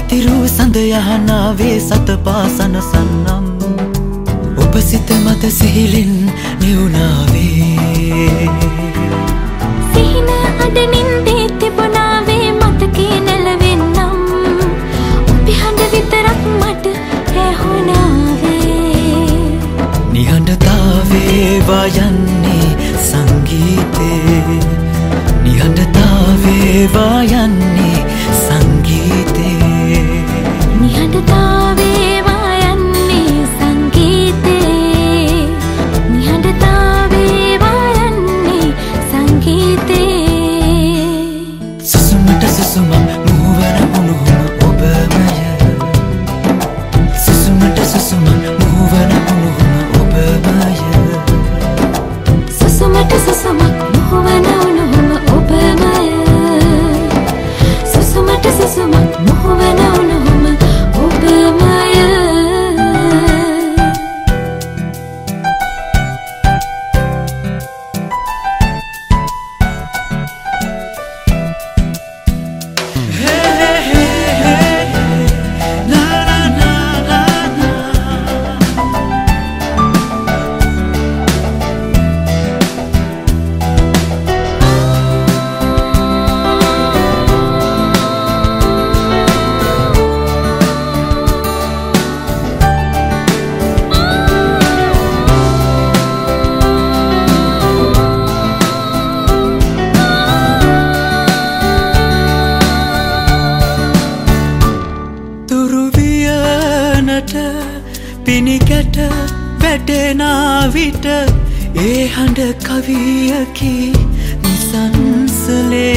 නිවුණාවේ සත පාසන සන්නම්. ඔබ සිත මත සිහිලෙන් නිවුණාවේ සිහින අඩනින්දේ තිබුණාවේ මතකේ නැලවෙන්නම් ඔපි හඬ විතරක් මට ඇහුණාවේ නිහඬතාවේ වයන්නේ සුසුමට සුසුමක් මුහුවන උණුහුම ඔබමය. සුසුමට සුසුමක් මුහුවන උණුහුම ඔබමය. සුසුමට සුසුමක් පිණිගැට වැටෙනාවිට ඒ හඬ කවියකි නිසන්සලේ.